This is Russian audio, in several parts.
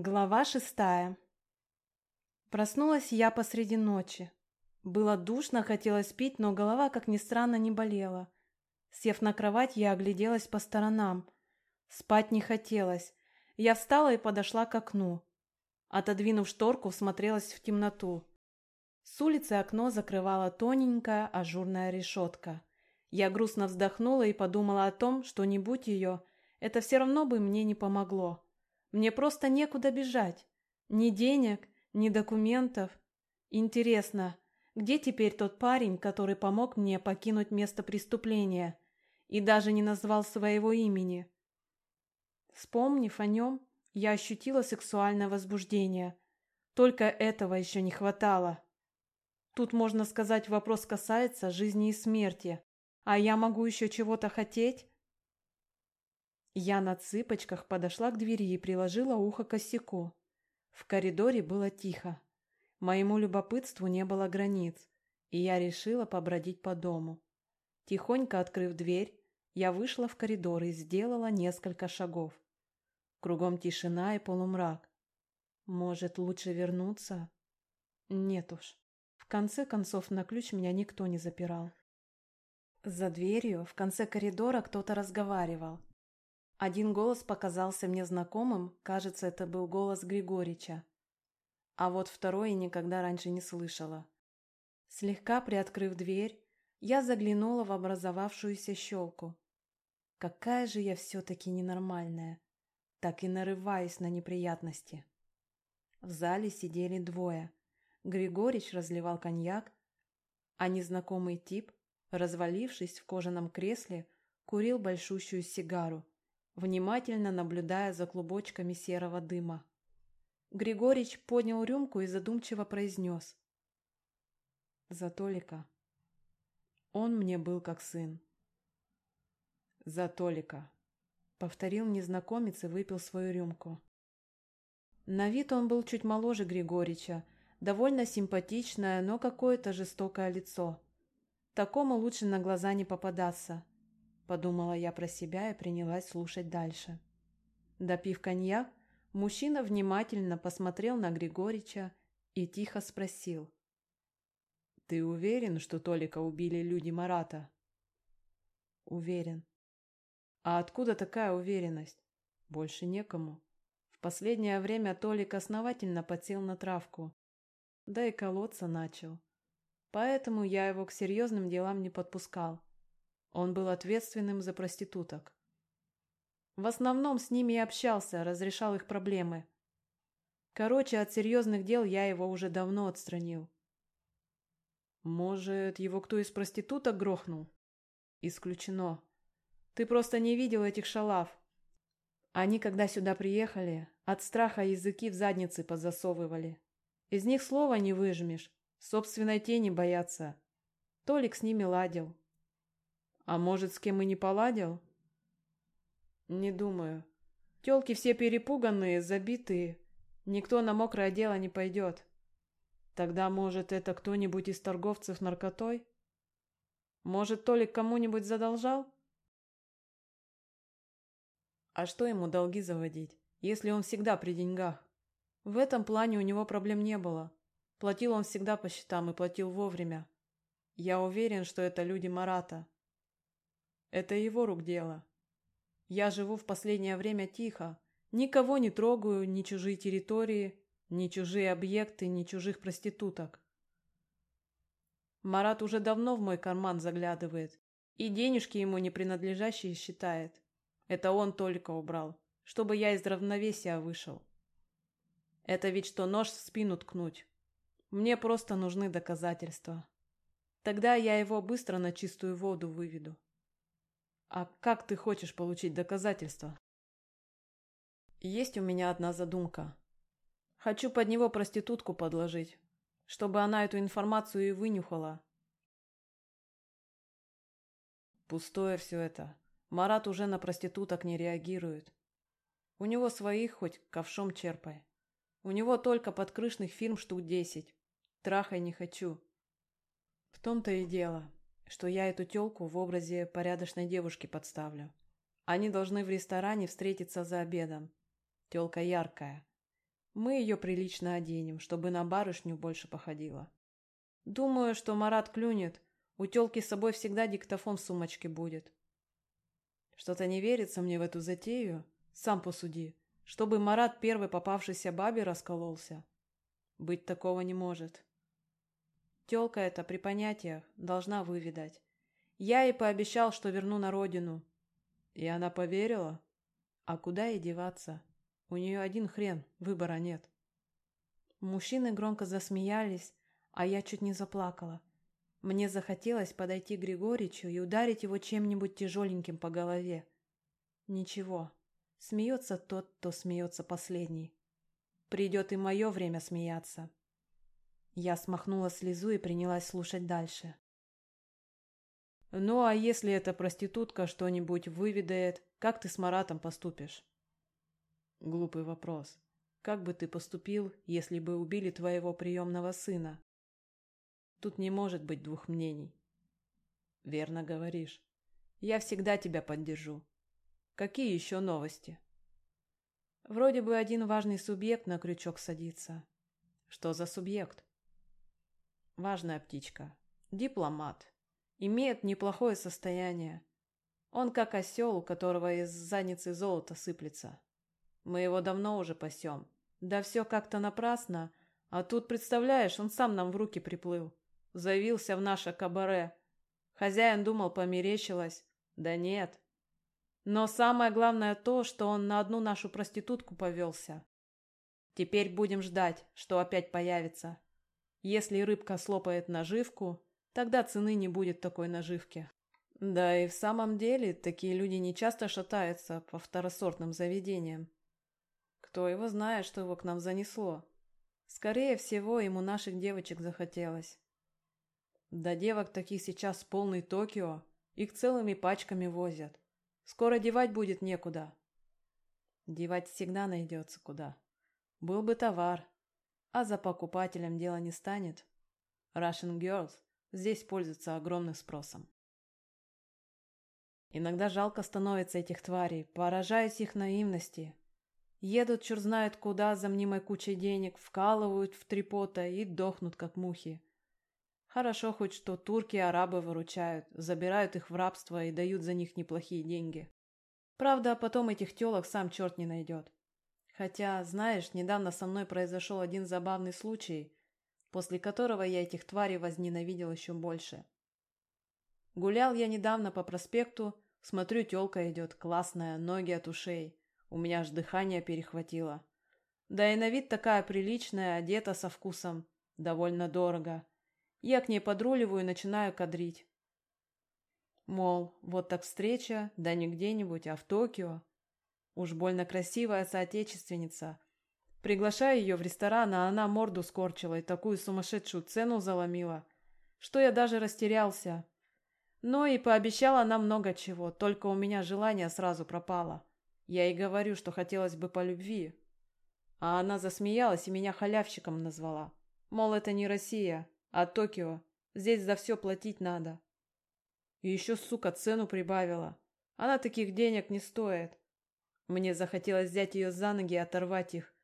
Глава шестая. Проснулась я посреди ночи. Было душно, хотелось пить, но голова, как ни странно, не болела. Сев на кровать, я огляделась по сторонам. Спать не хотелось. Я встала и подошла к окну. Отодвинув шторку, всмотрелась в темноту. С улицы окно закрывала тоненькая ажурная решетка. Я грустно вздохнула и подумала о том, что не будь ее, это все равно бы мне не помогло. Мне просто некуда бежать. Ни денег, ни документов. Интересно, где теперь тот парень, который помог мне покинуть место преступления и даже не назвал своего имени? Вспомнив о нем, я ощутила сексуальное возбуждение. Только этого еще не хватало. Тут, можно сказать, вопрос касается жизни и смерти. А я могу еще чего-то хотеть? Я на цыпочках подошла к двери и приложила ухо к косяку. В коридоре было тихо. Моему любопытству не было границ, и я решила побродить по дому. Тихонько открыв дверь, я вышла в коридор и сделала несколько шагов. Кругом тишина и полумрак. Может, лучше вернуться? Нет уж. В конце концов, на ключ меня никто не запирал. За дверью в конце коридора кто-то разговаривал. Один голос показался мне знакомым, кажется, это был голос Григорича. А вот второй я никогда раньше не слышала. Слегка приоткрыв дверь, я заглянула в образовавшуюся щелку. Какая же я все-таки ненормальная. Так и нарываюсь на неприятности. В зале сидели двое. Григорич разливал коньяк, а незнакомый тип, развалившись в кожаном кресле, курил большущую сигару, внимательно наблюдая за клубочками серого дыма. Григорич поднял рюмку и задумчиво произнес. «За Толика. Он мне был как сын». «За Толика», — повторил незнакомец и выпил свою рюмку. На вид он был чуть моложе Григорича, довольно симпатичное, но какое-то жестокое лицо. Такому лучше на глаза не попадаться, подумала я про себя и принялась слушать дальше. Допив коньяк, мужчина внимательно посмотрел на Григорича и тихо спросил. «Ты уверен, что Толика убили люди Марата?» «Уверен». «А откуда такая уверенность?» «Больше некому». В последнее время Толик основательно подсел на травку да и колоться начал. Поэтому я его к серьезным делам не подпускал. Он был ответственным за проституток. В основном с ними и общался, разрешал их проблемы. Короче, от серьезных дел я его уже давно отстранил. Может, его кто из проституток грохнул? Исключено. Ты просто не видел этих шалав. Они, когда сюда приехали, от страха языки в задницы позасовывали. Из них слова не выжмешь, собственной тени боятся. Толик с ними ладил. А может, с кем и не поладил? Не думаю. Телки все перепуганные, забитые. Никто на мокрое дело не пойдет. Тогда, может, это кто-нибудь из торговцев наркотой? Может, Толик кому-нибудь задолжал? А что ему долги заводить, если он всегда при деньгах? В этом плане у него проблем не было. Платил он всегда по счетам и платил вовремя. Я уверен, что это люди Марата. Это его рук дело. Я живу в последнее время тихо. Никого не трогаю, ни чужие территории, ни чужие объекты, ни чужих проституток. Марат уже давно в мой карман заглядывает и денежки ему не принадлежащие считает. Это он только убрал, чтобы я из равновесия вышел. Это ведь что нож в спину ткнуть. Мне просто нужны доказательства. Тогда я его быстро на чистую воду выведу. А как ты хочешь получить доказательства? Есть у меня одна задумка. Хочу под него проститутку подложить, чтобы она эту информацию и вынюхала. Пустое все это. Марат уже на проституток не реагирует. У него своих хоть ковшом черпай. У него только подкрышных фирм штук десять. Трахай не хочу. В том-то и дело, что я эту тёлку в образе порядочной девушки подставлю. Они должны в ресторане встретиться за обедом. Тёлка яркая. Мы ее прилично оденем, чтобы на барышню больше походила. Думаю, что Марат клюнет. У тёлки с собой всегда диктофон в сумочке будет. Что-то не верится мне в эту затею. Сам посуди. Чтобы Марат первый попавшийся бабе раскололся. Быть такого не может. Тёлка эта при понятиях должна выведать. Я ей пообещал, что верну на родину. И она поверила? А куда ей деваться? У нее один хрен, выбора нет. Мужчины громко засмеялись, а я чуть не заплакала. Мне захотелось подойти к Григоричу и ударить его чем-нибудь тяжеленьким по голове. Ничего, смеется тот, кто смеется последний. Придет и мое время смеяться. Я смахнула слезу и принялась слушать дальше. «Ну, а если эта проститутка что-нибудь выведает, как ты с Маратом поступишь?» Глупый вопрос. Как бы ты поступил, если бы убили твоего приемного сына? Тут не может быть двух мнений. Верно говоришь. Я всегда тебя поддержу. Какие еще новости? Вроде бы один важный субъект на крючок садится. Что за субъект? Важная птичка. Дипломат. Имеет неплохое состояние. Он как осел, у которого из задницы золото сыплется. Мы его давно уже пасем. Да все как-то напрасно. А тут, представляешь, он сам нам в руки приплыл. Заявился в наше кабаре. Хозяин думал, померещилось. Да нет. Но самое главное то, что он на одну нашу проститутку повелся. Теперь будем ждать, что опять появится. Если рыбка слопает наживку, тогда цены не будет такой наживки. Да и в самом деле, такие люди не часто шатаются по второсортным заведениям. Кто его знает, что его к нам занесло? Скорее всего, ему наших девочек захотелось. Да девок таких сейчас полный Токио, их целыми пачками возят. Скоро девать будет некуда. Девать всегда найдется куда. Был бы товар, а за покупателем дело не станет. Russian Girls здесь пользуются огромным спросом. Иногда жалко становится этих тварей, поражаясь их наивности. Едут черт знает куда за мнимой кучей денег, вкалывают в трепота и дохнут, как мухи. Хорошо хоть, что турки и арабы выручают, забирают их в рабство и дают за них неплохие деньги. Правда, потом этих телок сам черт не найдет. Хотя, знаешь, недавно со мной произошел один забавный случай, после которого я этих тварей возненавидел еще больше. Гулял я недавно по проспекту, смотрю, телка идет, классная, ноги от ушей. У меня аж дыхание перехватило. Да и на вид такая приличная, одета со вкусом. Довольно дорого. Я к ней подруливаю и начинаю кадрить. Мол, вот так встреча, да не где-нибудь, а в Токио. Уж больно красивая соотечественница. Приглашаю ее в ресторан, а она морду скорчила и такую сумасшедшую цену заломила, что я даже растерялся. Но и пообещала нам много чего, только у меня желание сразу пропало. Я ей говорю, что хотелось бы по любви. А она засмеялась и меня халявщиком назвала. Мол, это не Россия, а Токио. Здесь за все платить надо. И еще, сука, цену прибавила. Она таких денег не стоит. Мне захотелось взять ее за ноги и оторвать их.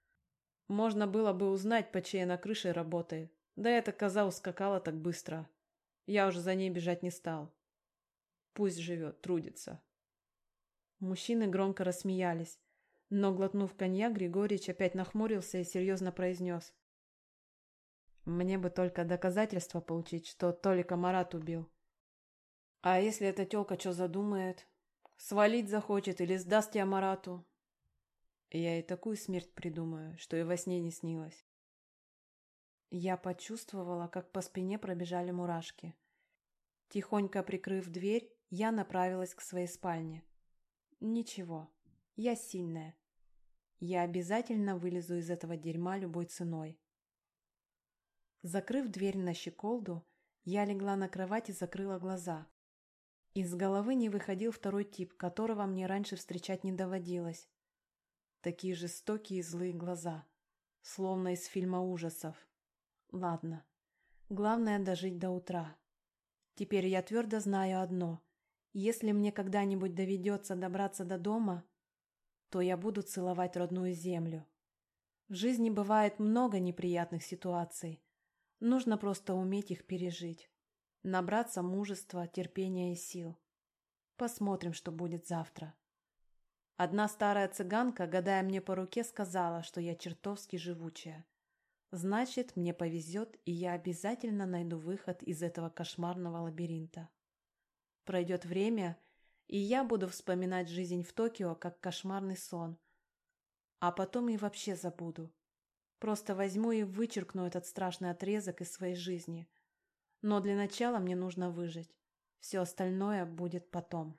Можно было бы узнать, по чьей она крыше работает. Да эта коза ускакала так быстро. Я уже за ней бежать не стал. Пусть живет, трудится. Мужчины громко рассмеялись. Но, глотнув коньяк, Григорьевич опять нахмурился и серьезно произнес. «Мне бы только доказательства получить, что Толика Марат убил. А если эта тёлка что задумает? Свалить захочет или сдаст тебя Марату. Я и такую смерть придумаю, что и во сне не снилось. Я почувствовала, как по спине пробежали мурашки. Тихонько прикрыв дверь, я направилась к своей спальне. Ничего, я сильная. Я обязательно вылезу из этого дерьма любой ценой. Закрыв дверь на щеколду, я легла на кровать и закрыла глаза. Из головы не выходил второй тип, которого мне раньше встречать не доводилось. Такие жестокие и злые глаза, словно из фильма ужасов. Ладно, главное дожить до утра. Теперь я твердо знаю одно. Если мне когда-нибудь доведется добраться до дома, то я буду целовать родную землю. В жизни бывает много неприятных ситуаций. Нужно просто уметь их пережить. Набраться мужества, терпения и сил. Посмотрим, что будет завтра. Одна старая цыганка, гадая мне по руке, сказала, что я чертовски живучая. Значит, мне повезет, и я обязательно найду выход из этого кошмарного лабиринта. Пройдет время, и я буду вспоминать жизнь в Токио как кошмарный сон. А потом и вообще забуду. Просто возьму и вычеркну этот страшный отрезок из своей жизни. Но для начала мне нужно выжить. Все остальное будет потом.